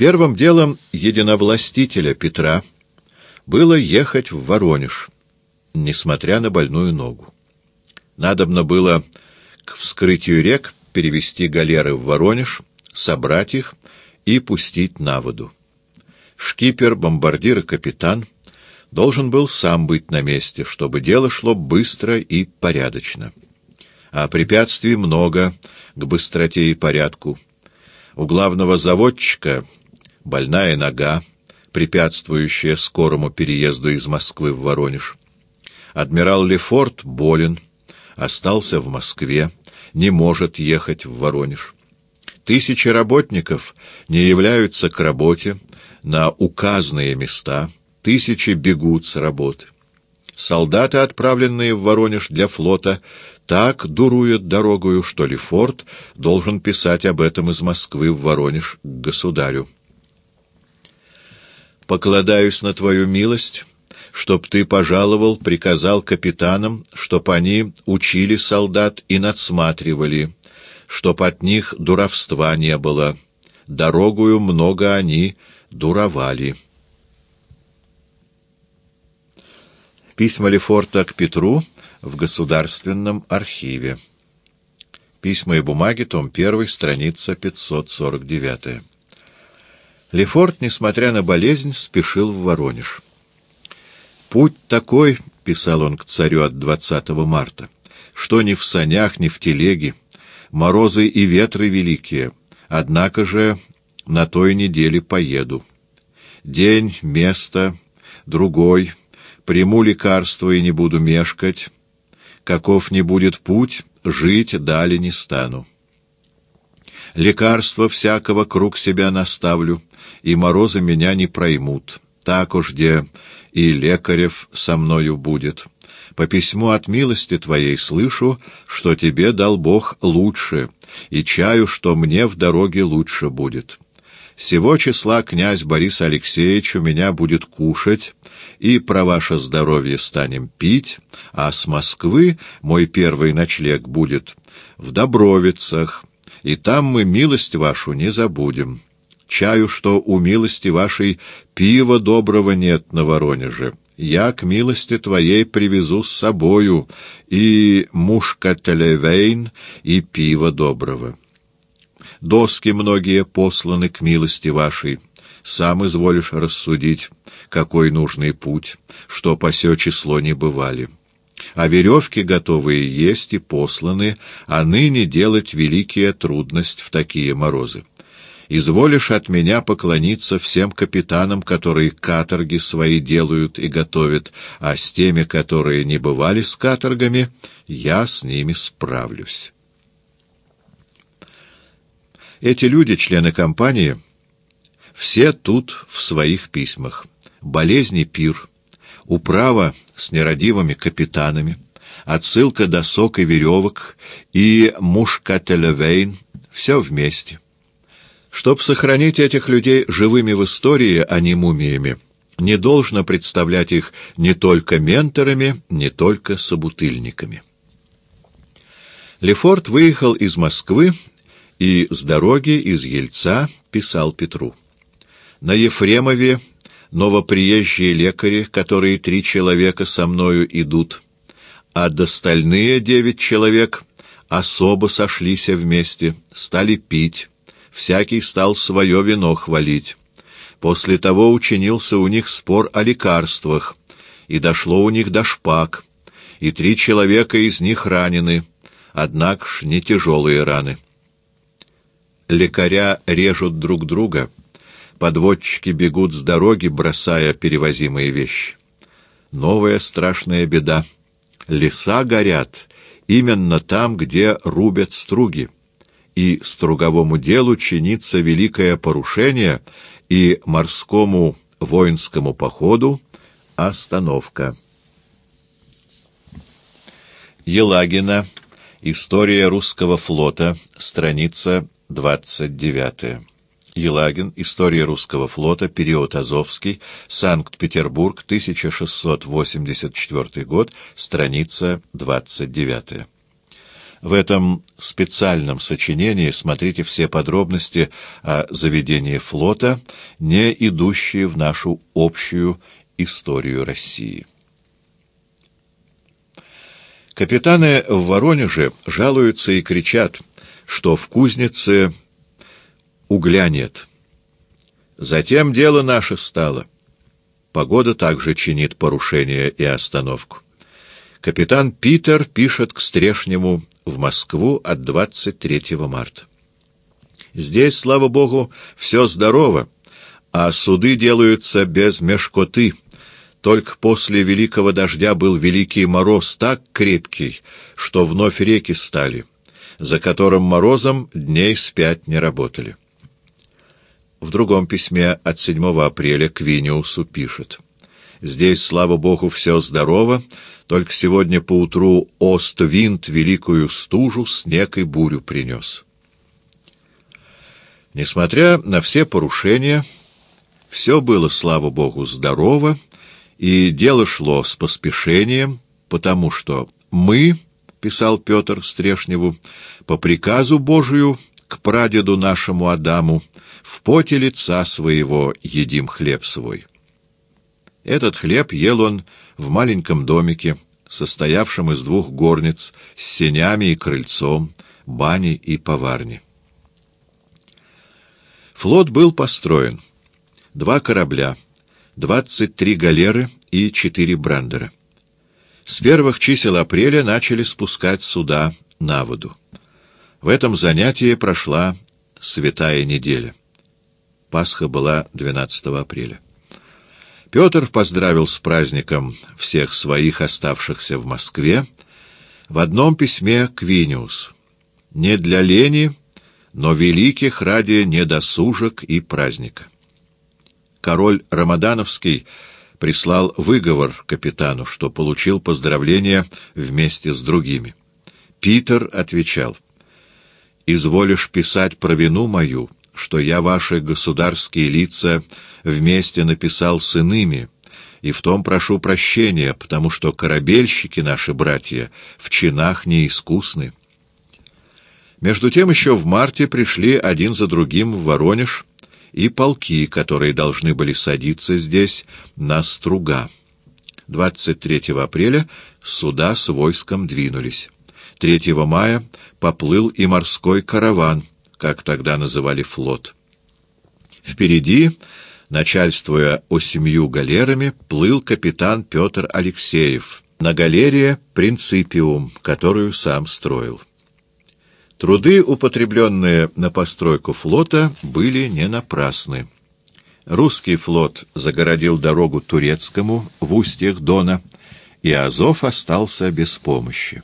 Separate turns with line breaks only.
Первым делом единовластителя Петра было ехать в Воронеж, несмотря на больную ногу. Надобно было к вскрытию рек перевести галеры в Воронеж, собрать их и пустить на воду. Шкипер, бомбардир и капитан должен был сам быть на месте, чтобы дело шло быстро и порядочно. А препятствий много к быстроте и порядку. У главного заводчика больная нога, препятствующая скорому переезду из Москвы в Воронеж. Адмирал Лефорт болен, остался в Москве, не может ехать в Воронеж. Тысячи работников не являются к работе на указанные места, тысячи бегут с работы. Солдаты, отправленные в Воронеж для флота, так дуруют дорогою, что Лефорт должен писать об этом из Москвы в Воронеж к государю покладаюсь на твою милость, чтоб ты пожаловал, приказал капитанам, чтоб они учили солдат и надсматривали, чтоб от них дуровства не было. Дорогую много они дуровали. Письма Лефорта к Петру в Государственном архиве. Письма и бумаги, том 1, страница 549. Лефорт, несмотря на болезнь, спешил в Воронеж. «Путь такой», — писал он к царю от 20 марта, — «что ни в санях, ни в телеге, морозы и ветры великие, однако же на той неделе поеду. День, место, другой, приму лекарство и не буду мешкать, каков не будет путь, жить дали не стану. Лекарство всякого круг себя наставлю, и морозы меня не проймут. Так уж где и лекарев со мною будет. По письму от милости твоей слышу, что тебе дал Бог лучше, и чаю, что мне в дороге лучше будет. Сего числа князь Борис Алексеевич у меня будет кушать, и про ваше здоровье станем пить, а с Москвы мой первый ночлег будет в Добровицах, и там мы милость вашу не забудем. Чаю, что у милости вашей пива доброго нет на Воронеже. Я к милости твоей привезу с собою и мушкателевейн, и пива доброго. Доски многие посланы к милости вашей. Сам изволишь рассудить, какой нужный путь, что по сё число не бывали. А веревки готовые есть и посланы, а ныне делать великие трудность в такие морозы изволишь от меня поклониться всем капитанам, которые каторги свои делают и готовят, а с теми, которые не бывали с каторгами, я с ними справлюсь. Эти люди, члены компании, все тут в своих письмах. Болезни пир, управа с нерадивыми капитанами, отсылка досок и веревок и мушкателевейн — все вместе. Чтоб сохранить этих людей живыми в истории, а не мумиями, не должно представлять их не только менторами, не только собутыльниками. Лефорт выехал из Москвы и с дороги из Ельца писал Петру. На Ефремове новоприезжие лекари, которые три человека со мною идут, а достальные девять человек особо сошлись вместе, стали пить, всякий стал свое вино хвалить. После того учинился у них спор о лекарствах, и дошло у них до шпаг, и три человека из них ранены, однако ж не тяжелые раны. Лекаря режут друг друга, подводчики бегут с дороги, бросая перевозимые вещи. Новая страшная беда. Леса горят именно там, где рубят струги и струговому делу чинится великое порушение, и морскому воинскому походу остановка. Елагина. История русского флота. Страница 29. Елагин. История русского флота. Период Азовский. Санкт-Петербург. 1684 год. Страница 29. В этом специальном сочинении смотрите все подробности о заведении флота, не идущие в нашу общую историю России. Капитаны в Воронеже жалуются и кричат, что в кузнице угля нет. Затем дело наше стало. Погода также чинит порушение и остановку. Капитан Питер пишет к Стрешнему в Москву от 23 марта. Здесь, слава богу, все здорово, а суды делаются без мешкоты. Только после великого дождя был великий мороз так крепкий, что вновь реки стали, за которым морозом дней спять не работали. В другом письме от 7 апреля к Виниусу пишет. «Здесь, слава богу, все здорово, только сегодня поутру Ост-Винт великую стужу, снег и бурю принес. Несмотря на все порушения, все было, слава Богу, здорово, и дело шло с поспешением, потому что мы, — писал Петр Стрешневу, — по приказу Божию к прадеду нашему Адаму в поте лица своего едим хлеб свой. Этот хлеб ел он в маленьком домике, состоявшем из двух горниц с сенями и крыльцом, бани и поварни. Флот был построен. Два корабля, двадцать три галеры и четыре брандера. С первых чисел апреля начали спускать суда на воду. В этом занятии прошла святая неделя. Пасха была 12 апреля. Петр поздравил с праздником всех своих оставшихся в Москве в одном письме к Виниус. «Не для лени, но великих ради недосужек и праздника». Король Рамадановский прислал выговор капитану, что получил поздравления вместе с другими. Питер отвечал, «Изволишь писать про вину мою, что я ваши государские лица вместе написал с иными, и в том прошу прощения, потому что корабельщики наши братья в чинах неискусны. Между тем еще в марте пришли один за другим в Воронеж и полки, которые должны были садиться здесь на струга. 23 апреля суда с войском двинулись. 3 мая поплыл и морской караван, как тогда называли флот. Впереди, начальствуя осемью галерами, плыл капитан Петр Алексеев на галерее «Принципиум», которую сам строил. Труды, употребленные на постройку флота, были не напрасны. Русский флот загородил дорогу турецкому в устьях Дона, и Азов остался без помощи.